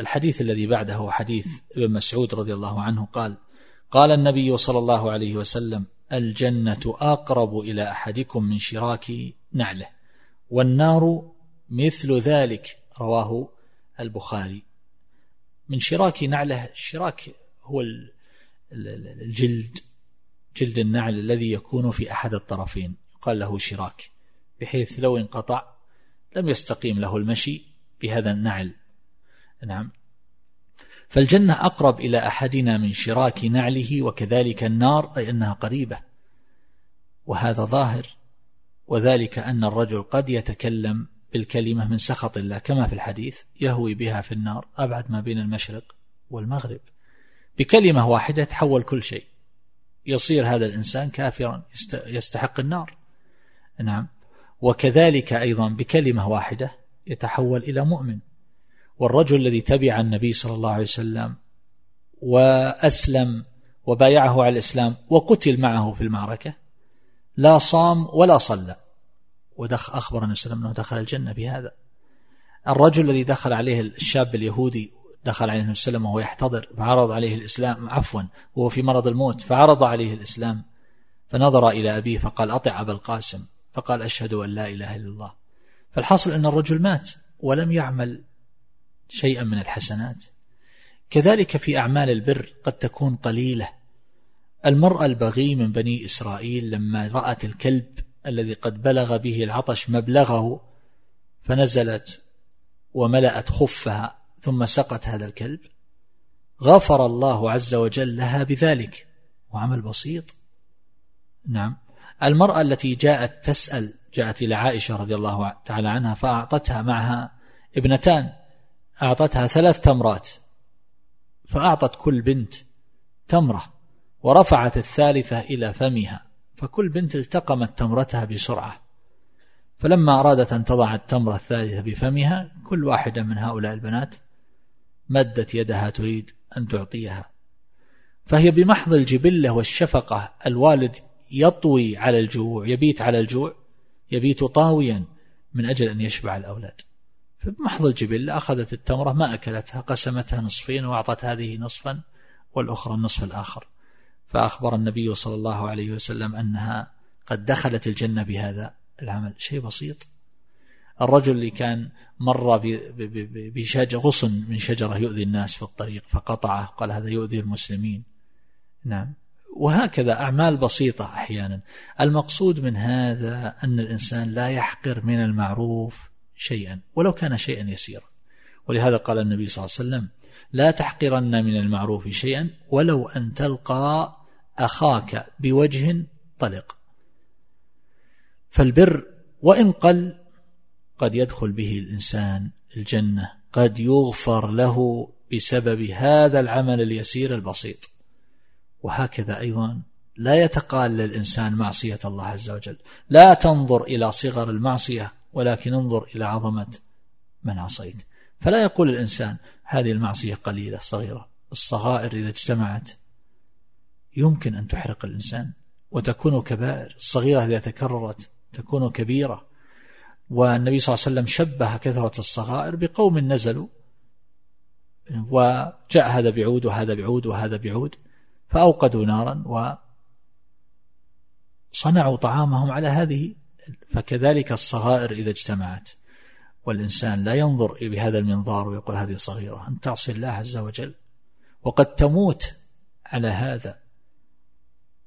الحديث الذي بعده حديث ابن مسعود رضي الله عنه قال قال النبي صلى الله عليه وسلم الجنة أقرب إلى أحدكم من شراك نعله والنار مثل ذلك رواه البخاري. من شراك نعله الشراك هو الجلد جلد النعل الذي يكون في أحد الطرفين يقال له شراك بحيث لو انقطع لم يستقيم له المشي بهذا النعل. نعم. فالجنة أقرب إلى أحدنا من شراك نعله وكذلك النار أي أنها قريبة. وهذا ظاهر. وذلك أن الرجل قد يتكلم بالكلمة من سخط الله كما في الحديث يهوي بها في النار أبعد ما بين المشرق والمغرب. بكلمة واحدة تحول كل شيء. يصير هذا الإنسان كافرا يستحق النار. نعم. وكذلك أيضا بكلمة واحدة يتحول إلى مؤمن. والرجل الذي تبع النبي صلى الله عليه وسلم وأسلم وبايعه على الإسلام وقتل معه في المعركة لا صام ولا صلى. ودخ أخبر النبي صلى الله عليه وسلم أنه دخل الجنة بهذا. الرجل الذي دخل عليه الشاب اليهودي دخل عليه النبي صلى الله عليه وسلم وهو يحتضر فعرض عليه الإسلام عفوا وهو في مرض الموت فعرض عليه الإسلام فنظر إلى أبيه فقال أطع أبا القاسم. فقال أشهد أن لا إله إلا الله. فالحاصل أن الرجل مات ولم يعمل شيئا من الحسنات. كذلك في أعمال البر قد تكون قليلة. المرأة البغي من بني إسرائيل لما رأت الكلب الذي قد بلغ به العطش مبلغه فنزلت وملأت خفها ثم سقت هذا الكلب. غفر الله عز وجل لها بذلك. وعمل بسيط. نعم. المرأة التي جاءت تسأل جاءت إلى عائشة رضي الله تعالى عنها فأعطتها معها ابنتان. أعطتها ثلاث تمرات فأعطت كل بنت تمرة ورفعت الثالثة إلى فمها فكل بنت التقمت تمرتها بسرعة. فلما أرادت أن تضع التمرة الثالثة بفمها كل واحدة من هؤلاء البنات مدت يدها تريد أن تعطيها. فهي بمحض الجبلة والشفقة الوالد يطوي على الجوع يبيت على الجوع يبيت طاويا من أجل أن يشبع الأولاد. فبمحض الجبلة أخذت التمرة ما أكلتها قسمتها نصفين وأعطت هذه نصفا والأخرى النصف الآخر. فأخبر النبي صلى الله عليه وسلم أنها قد دخلت الجنة بهذا العمل. شيء بسيط. الرجل اللي كان مر بشجر غصن من شجرة يؤذي الناس في الطريق فقطعه قال هذا يؤذي المسلمين. نعم. وهكذا أعمال بسيطة أحيانا. المقصود من هذا أن الإنسان لا يحقر من المعروف شيئا ولو كان شيئا يسيرا. ولهذا قال النبي صلى الله عليه وسلم لا تحقرن من المعروف شيئا ولو أن تلقى أخاك بوجه طلق. فالبر وإن قل قد يدخل به الإنسان الجنة قد يغفر له بسبب هذا العمل اليسير البسيط. وهكذا أيضا لا يتقال الإنسان معصية الله عز وجل. لا تنظر إلى صغر المعصية ولكن انظر إلى عظمة من عصيت. فلا يقول الإنسان هذه المعصية قليلة صغيرة. الصغائر إذا اجتمعت يمكن أن تحرق الإنسان وتكون كبائر. الصغيرة إذا تكررت تكون كبيرة. والنبي صلى الله عليه وسلم شبه كثرة الصغائر بقوم نزلوا وجاء هذا بعود وهذا بعود وهذا بعود فأوقدوا نارا وصنعوا طعامهم على هذه فكذلك الصغائر إذا اجتمعت والإنسان لا ينظر بهذا المنظار ويقول هذه صغيرة أن تعصي الله عز وجل. وقد تموت على هذا.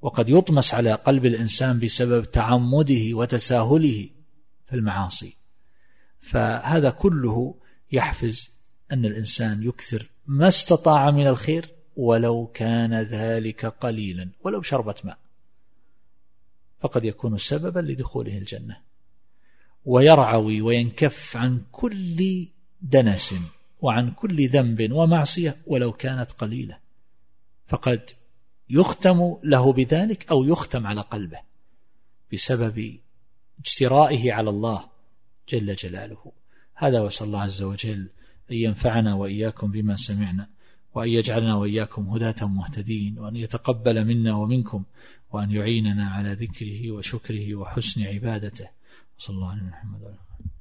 وقد يطمس على قلب الإنسان بسبب تعمده وتساهله في المعاصي. فهذا كله يحفز أن الإنسان يكثر ما استطاع من الخير ولو كان ذلك قليلا ولو شربة ماء. فقد يكون سببا لدخوله الجنة. ويرعوي وينكف عن كل دنس وعن كل ذنب ومعصية ولو كانت قليلة. فقد يختم له بذلك أو يختم على قلبه بسبب اجترائه على الله جل جلاله. هذا وصلى الله عز وجل أن ينفعنا وإياكم بما سمعنا وأن يجعلنا وإياكم هداة مهتدين وأن يتقبل منا ومنكم وأن يعيننا على ذكره وشكره وحسن عبادته. صلى الله عليه وعلى